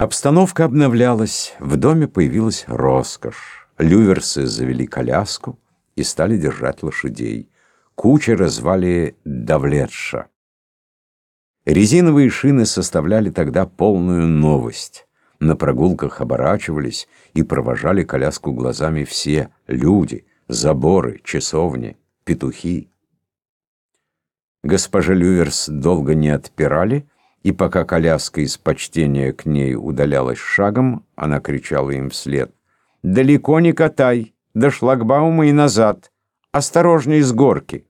Обстановка обновлялась, в доме появилась роскошь. Люверсы завели коляску и стали держать лошадей. Кучера звали Давлетша. Резиновые шины составляли тогда полную новость. На прогулках оборачивались и провожали коляску глазами все — люди, заборы, часовни, петухи. Госпожа Люверс долго не отпирали — и пока коляска из почтения к ней удалялась шагом, она кричала им вслед. «Далеко не катай, до шлагбаума и назад, осторожней с горки!»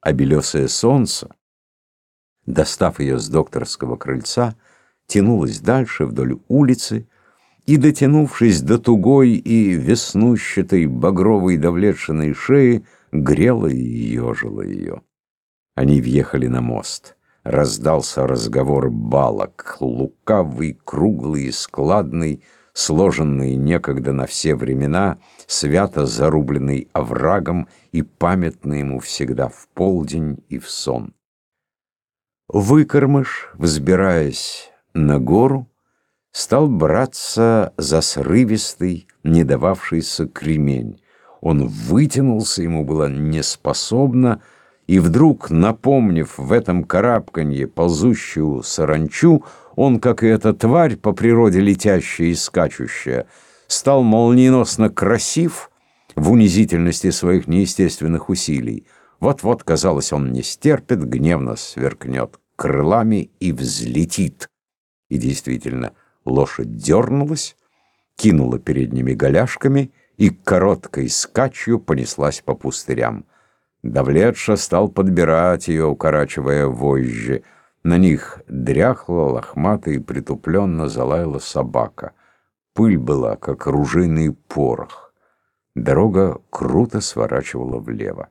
А белесое солнце, достав ее с докторского крыльца, тянулось дальше вдоль улицы, и, дотянувшись до тугой и веснущатой багровой давлетшиной шеи, грело и ежило ее. Они въехали на мост раздался разговор балок, лукавый, круглый и складный, сложенный некогда на все времена, свято зарубленный оврагом и памятный ему всегда в полдень и в сон. Выкормыш, взбираясь на гору, стал браться за срывистый, не дававшийся кремень. Он вытянулся, ему было неспособно, и вдруг, напомнив в этом карабканье ползущую саранчу, он, как и эта тварь, по природе летящая и скачущая, стал молниеносно красив в унизительности своих неестественных усилий. Вот-вот, казалось, он не стерпит, гневно сверкнет крылами и взлетит. И действительно, лошадь дернулась, кинула передними голяшками и короткой скачью понеслась по пустырям. Давлетша стал подбирать ее, укорачивая вожжи. На них дряхла, лохмато и притупленно залаяла собака. Пыль была, как ружейный порох. Дорога круто сворачивала влево.